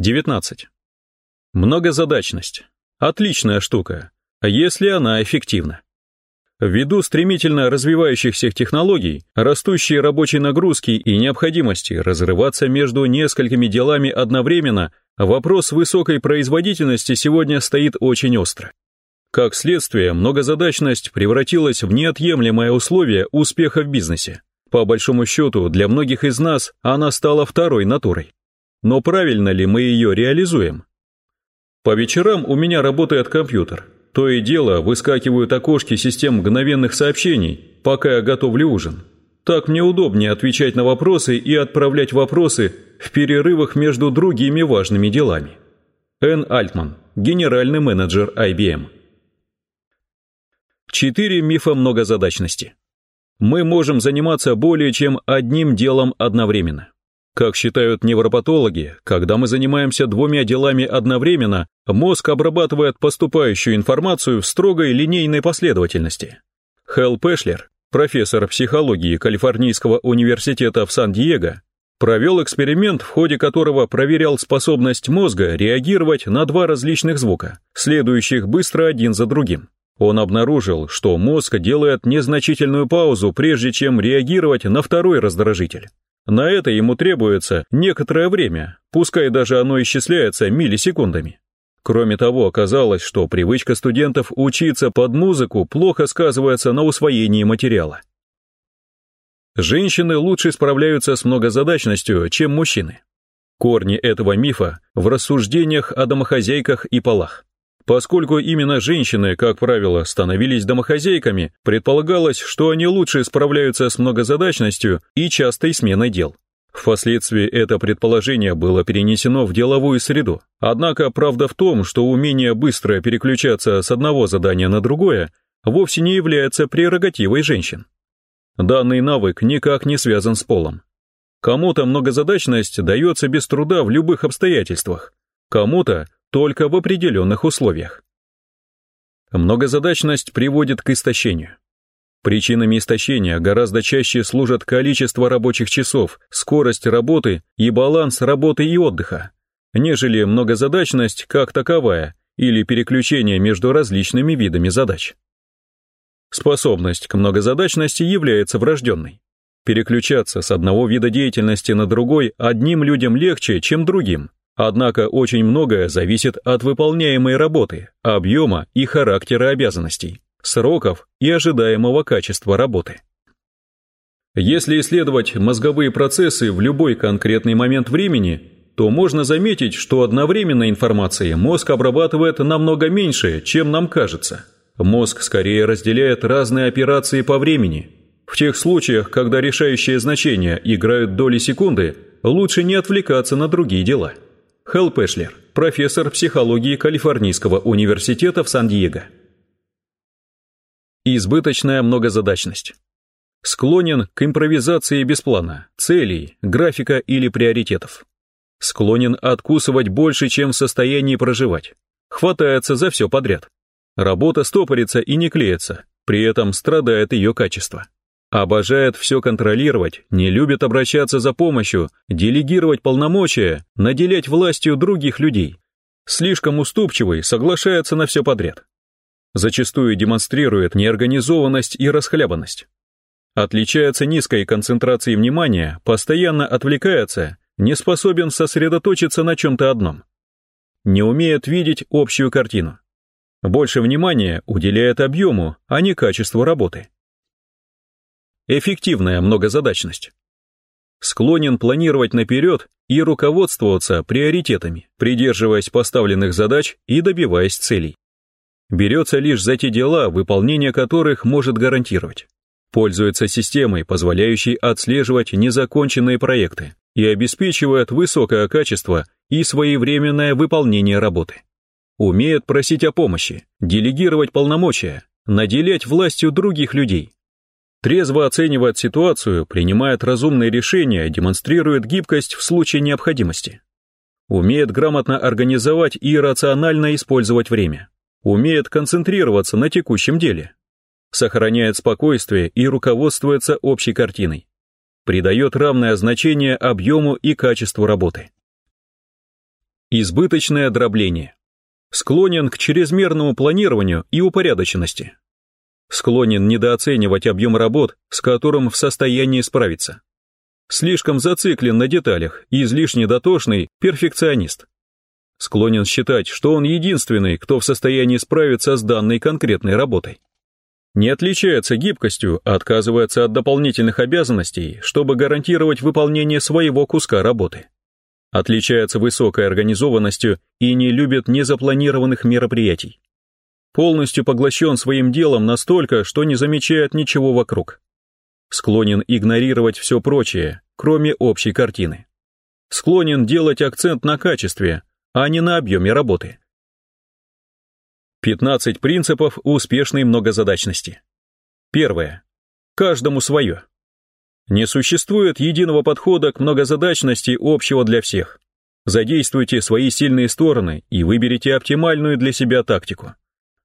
19. Многозадачность. Отличная штука, если она эффективна. Ввиду стремительно развивающихся технологий, растущей рабочей нагрузки и необходимости разрываться между несколькими делами одновременно, вопрос высокой производительности сегодня стоит очень остро. Как следствие, многозадачность превратилась в неотъемлемое условие успеха в бизнесе. По большому счету, для многих из нас она стала второй натурой. Но правильно ли мы ее реализуем? По вечерам у меня работает компьютер, то и дело выскакивают окошки систем мгновенных сообщений, пока я готовлю ужин. Так мне удобнее отвечать на вопросы и отправлять вопросы в перерывах между другими важными делами. Н. Альтман, генеральный менеджер IBM. Четыре мифа многозадачности. Мы можем заниматься более чем одним делом одновременно. Как считают невропатологи, когда мы занимаемся двумя делами одновременно, мозг обрабатывает поступающую информацию в строгой линейной последовательности. Хелл Пешлер, профессор психологии Калифорнийского университета в Сан-Диего, провел эксперимент, в ходе которого проверял способность мозга реагировать на два различных звука, следующих быстро один за другим. Он обнаружил, что мозг делает незначительную паузу, прежде чем реагировать на второй раздражитель. На это ему требуется некоторое время, пускай даже оно исчисляется миллисекундами. Кроме того, оказалось, что привычка студентов учиться под музыку плохо сказывается на усвоении материала. Женщины лучше справляются с многозадачностью, чем мужчины. Корни этого мифа в рассуждениях о домохозяйках и полах. Поскольку именно женщины, как правило, становились домохозяйками, предполагалось, что они лучше справляются с многозадачностью и частой сменой дел. Впоследствии это предположение было перенесено в деловую среду. Однако правда в том, что умение быстро переключаться с одного задания на другое вовсе не является прерогативой женщин. Данный навык никак не связан с полом. Кому-то многозадачность дается без труда в любых обстоятельствах, кому-то только в определенных условиях. Многозадачность приводит к истощению. Причинами истощения гораздо чаще служат количество рабочих часов, скорость работы и баланс работы и отдыха, нежели многозадачность как таковая или переключение между различными видами задач. Способность к многозадачности является врожденной. Переключаться с одного вида деятельности на другой одним людям легче, чем другим, Однако очень многое зависит от выполняемой работы, объема и характера обязанностей, сроков и ожидаемого качества работы. Если исследовать мозговые процессы в любой конкретный момент времени, то можно заметить, что одновременно информации мозг обрабатывает намного меньше, чем нам кажется. Мозг скорее разделяет разные операции по времени. В тех случаях, когда решающее значение играют доли секунды, лучше не отвлекаться на другие дела. Хелл Пешлер, профессор психологии Калифорнийского университета в Сан-Диего. Избыточная многозадачность. Склонен к импровизации без плана, целей, графика или приоритетов. Склонен откусывать больше, чем в состоянии проживать. Хватается за все подряд. Работа стопорится и не клеится, при этом страдает ее качество. Обожает все контролировать, не любит обращаться за помощью, делегировать полномочия, наделять властью других людей. Слишком уступчивый, соглашается на все подряд. Зачастую демонстрирует неорганизованность и расхлябанность. Отличается низкой концентрацией внимания, постоянно отвлекается, не способен сосредоточиться на чем-то одном. Не умеет видеть общую картину. Больше внимания уделяет объему, а не качеству работы. Эффективная многозадачность. Склонен планировать наперед и руководствоваться приоритетами, придерживаясь поставленных задач и добиваясь целей. Берется лишь за те дела, выполнение которых может гарантировать. Пользуется системой, позволяющей отслеживать незаконченные проекты и обеспечивает высокое качество и своевременное выполнение работы. Умеет просить о помощи, делегировать полномочия, наделять властью других людей, Трезво оценивает ситуацию, принимает разумные решения, демонстрирует гибкость в случае необходимости. Умеет грамотно организовать и рационально использовать время. Умеет концентрироваться на текущем деле. Сохраняет спокойствие и руководствуется общей картиной. Придает равное значение объему и качеству работы. Избыточное дробление. Склонен к чрезмерному планированию и упорядоченности. Склонен недооценивать объем работ, с которым в состоянии справиться. Слишком зациклен на деталях и излишне дотошный перфекционист. Склонен считать, что он единственный, кто в состоянии справиться с данной конкретной работой. Не отличается гибкостью, а отказывается от дополнительных обязанностей, чтобы гарантировать выполнение своего куска работы. Отличается высокой организованностью и не любит незапланированных мероприятий. Полностью поглощен своим делом настолько, что не замечает ничего вокруг склонен игнорировать все прочее, кроме общей картины. Склонен делать акцент на качестве, а не на объеме работы. 15 принципов успешной многозадачности. Первое. Каждому свое. Не существует единого подхода к многозадачности общего для всех. Задействуйте свои сильные стороны и выберите оптимальную для себя тактику.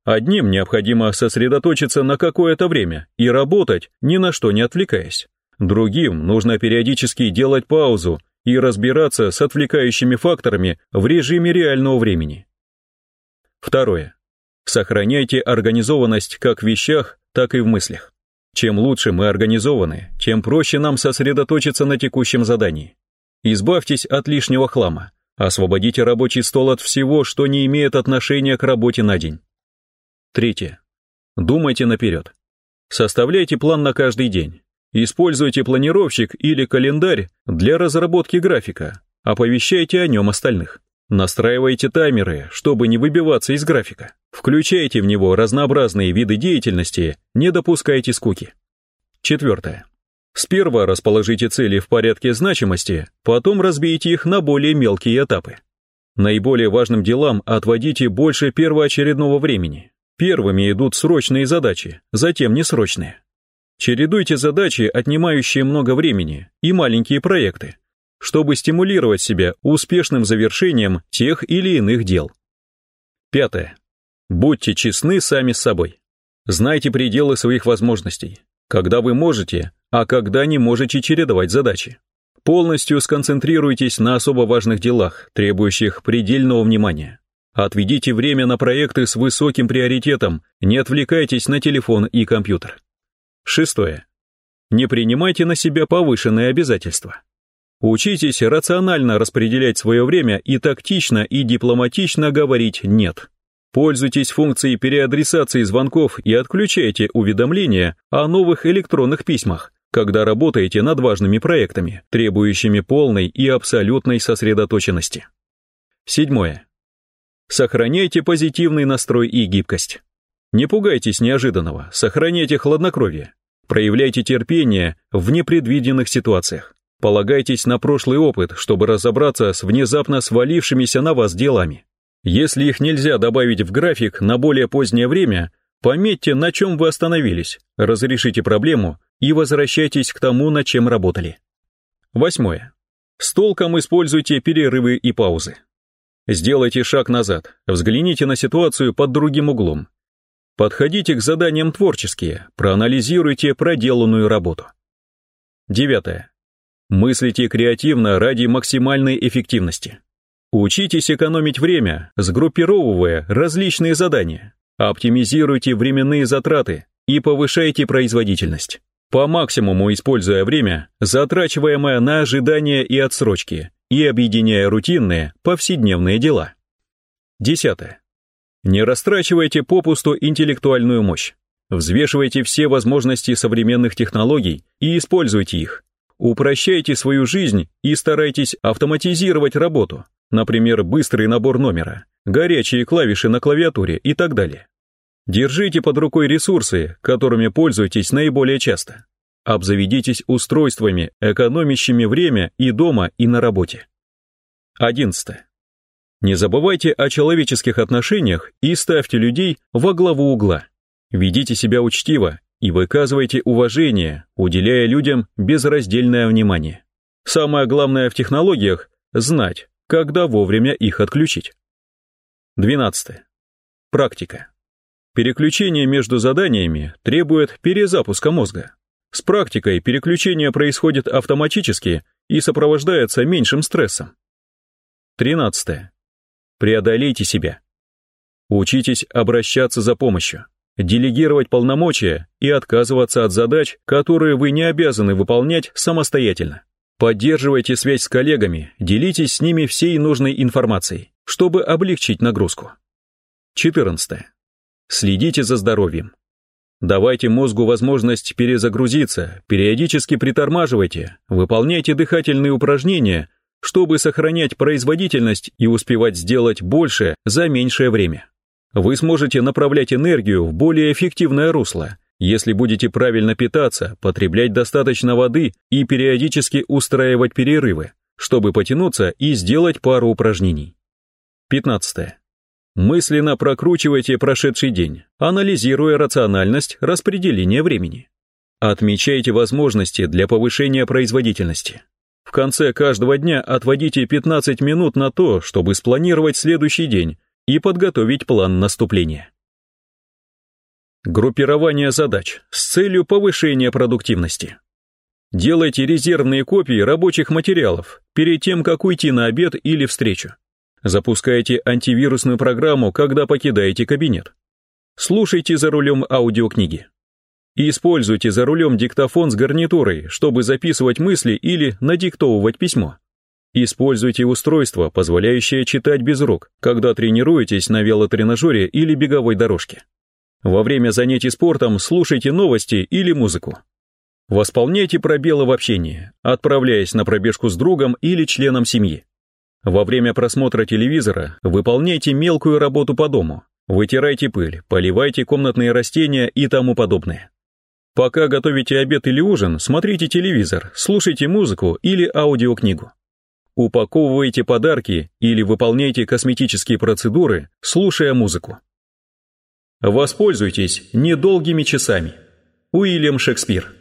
Одним необходимо сосредоточиться на какое-то время и работать, ни на что не отвлекаясь. Другим нужно периодически делать паузу и разбираться с отвлекающими факторами в режиме реального времени. Второе. Сохраняйте организованность как в вещах, так и в мыслях. Чем лучше мы организованы, тем проще нам сосредоточиться на текущем задании. Избавьтесь от лишнего хлама. Освободите рабочий стол от всего, что не имеет отношения к работе на день. Третье. Думайте наперед. Составляйте план на каждый день. Используйте планировщик или календарь для разработки графика. Оповещайте о нем остальных. Настраивайте таймеры, чтобы не выбиваться из графика. Включайте в него разнообразные виды деятельности, не допускайте скуки. Четвертое. Сперва расположите цели в порядке значимости, потом разбейте их на более мелкие этапы. Наиболее важным делам отводите больше первоочередного времени. Первыми идут срочные задачи, затем несрочные. Чередуйте задачи, отнимающие много времени, и маленькие проекты, чтобы стимулировать себя успешным завершением тех или иных дел. Пятое. Будьте честны сами с собой. Знайте пределы своих возможностей, когда вы можете, а когда не можете чередовать задачи. Полностью сконцентрируйтесь на особо важных делах, требующих предельного внимания. Отведите время на проекты с высоким приоритетом, не отвлекайтесь на телефон и компьютер. Шестое. Не принимайте на себя повышенные обязательства. Учитесь рационально распределять свое время и тактично и дипломатично говорить «нет». Пользуйтесь функцией переадресации звонков и отключайте уведомления о новых электронных письмах, когда работаете над важными проектами, требующими полной и абсолютной сосредоточенности. Седьмое. Сохраняйте позитивный настрой и гибкость. Не пугайтесь неожиданного, сохраняйте хладнокровие. Проявляйте терпение в непредвиденных ситуациях. Полагайтесь на прошлый опыт, чтобы разобраться с внезапно свалившимися на вас делами. Если их нельзя добавить в график на более позднее время, пометьте, на чем вы остановились, разрешите проблему и возвращайтесь к тому, над чем работали. Восьмое. С толком используйте перерывы и паузы. Сделайте шаг назад, взгляните на ситуацию под другим углом. Подходите к заданиям творческие, проанализируйте проделанную работу. Девятое. Мыслите креативно ради максимальной эффективности. Учитесь экономить время, сгруппировывая различные задания. Оптимизируйте временные затраты и повышайте производительность. По максимуму используя время, затрачиваемое на ожидания и отсрочки, и объединяя рутинные, повседневные дела. Десятое. Не растрачивайте попусту интеллектуальную мощь. Взвешивайте все возможности современных технологий и используйте их. Упрощайте свою жизнь и старайтесь автоматизировать работу, например, быстрый набор номера, горячие клавиши на клавиатуре и так далее. Держите под рукой ресурсы, которыми пользуетесь наиболее часто. Обзаведитесь устройствами, экономящими время и дома, и на работе. 11. Не забывайте о человеческих отношениях и ставьте людей во главу угла. Ведите себя учтиво и выказывайте уважение, уделяя людям безраздельное внимание. Самое главное в технологиях – знать, когда вовремя их отключить. 12. Практика. Переключение между заданиями требует перезапуска мозга. С практикой переключение происходит автоматически и сопровождается меньшим стрессом. 13. Преодолейте себя. Учитесь обращаться за помощью, делегировать полномочия и отказываться от задач, которые вы не обязаны выполнять самостоятельно. Поддерживайте связь с коллегами, делитесь с ними всей нужной информацией, чтобы облегчить нагрузку. 14. Следите за здоровьем. Давайте мозгу возможность перезагрузиться, периодически притормаживайте, выполняйте дыхательные упражнения, чтобы сохранять производительность и успевать сделать больше за меньшее время. Вы сможете направлять энергию в более эффективное русло, если будете правильно питаться, потреблять достаточно воды и периодически устраивать перерывы, чтобы потянуться и сделать пару упражнений. 15. Мысленно прокручивайте прошедший день, анализируя рациональность распределения времени. Отмечайте возможности для повышения производительности. В конце каждого дня отводите 15 минут на то, чтобы спланировать следующий день и подготовить план наступления. Группирование задач с целью повышения продуктивности. Делайте резервные копии рабочих материалов перед тем, как уйти на обед или встречу. Запускайте антивирусную программу, когда покидаете кабинет. Слушайте за рулем аудиокниги. Используйте за рулем диктофон с гарнитурой, чтобы записывать мысли или надиктовывать письмо. Используйте устройство, позволяющее читать без рук, когда тренируетесь на велотренажере или беговой дорожке. Во время занятий спортом слушайте новости или музыку. Восполняйте пробелы в общении, отправляясь на пробежку с другом или членом семьи. Во время просмотра телевизора выполняйте мелкую работу по дому, вытирайте пыль, поливайте комнатные растения и тому подобное. Пока готовите обед или ужин, смотрите телевизор, слушайте музыку или аудиокнигу. Упаковывайте подарки или выполняйте косметические процедуры, слушая музыку. Воспользуйтесь недолгими часами. Уильям Шекспир